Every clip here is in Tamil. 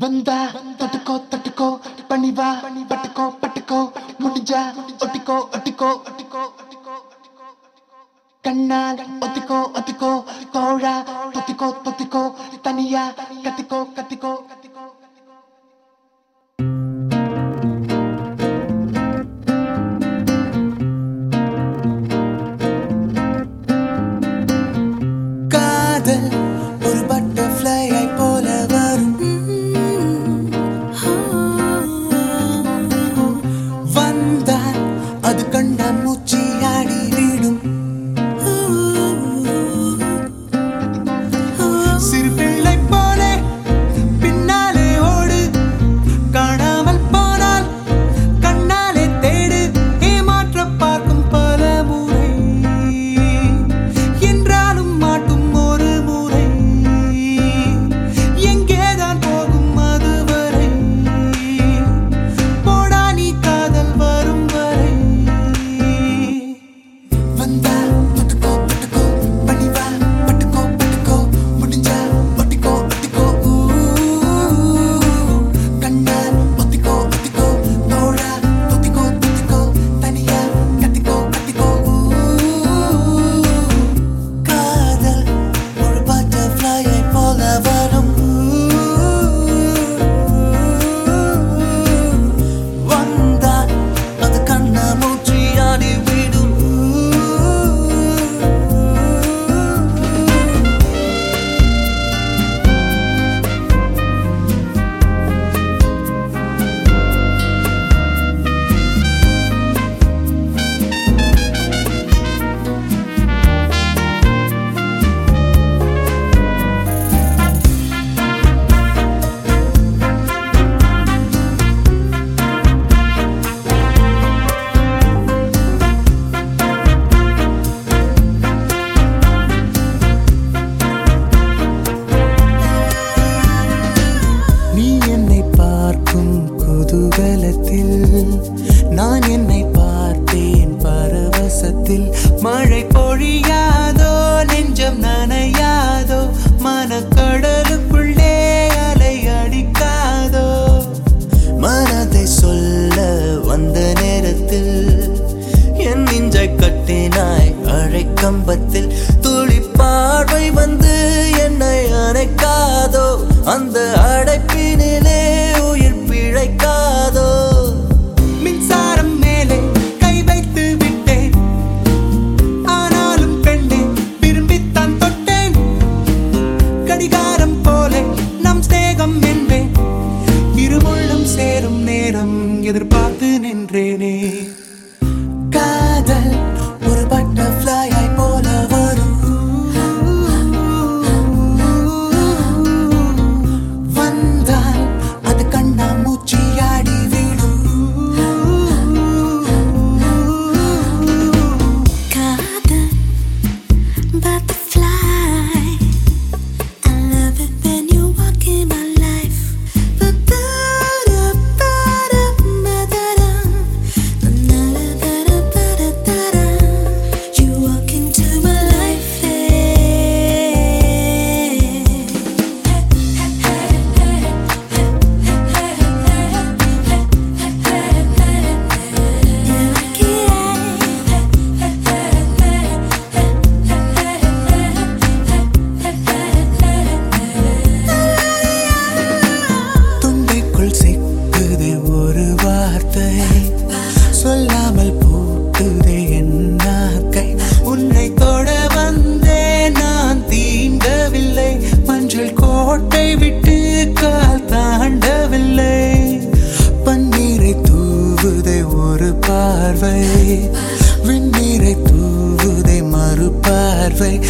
Benda, tatuko, tatuko, paniva, patiko, patiko, munija, otiko, otiko, otiko, otiko, otiko, otiko, kanal, otiko, otiko, kora, patiko, patiko, tania, katiko, katiko, katiko. கம்பத்தில் துளி பார்வை வந்து என்னை அணைக்காதோ? அந்த அடைப்பினிலே உயிர் பிழைக்காதோ? மின்சாரம் மேலே கை வைத்து விட்டேன். ஆனாலும் பெண்ணே விரும்பித்தான் தொட்டேன். கடிகாரம் போல நம் சேகம் என்பேன். இருமுள்ளும் சேரும் நேரம் எதிர்பார்த்து கோட்டை விட்டு கால் தாண்டவில்லை. பன்னீரை தூவுதை ஒரு பார்வை. விண்ணீரை தூவுதை மறு பார்வை.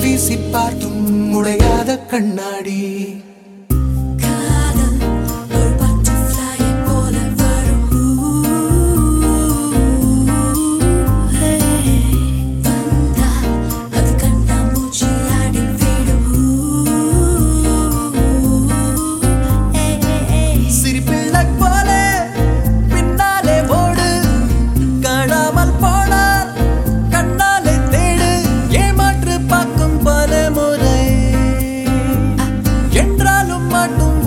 வீசி பார்த்தும் உடையாத கண்ணாடி. மட்டும்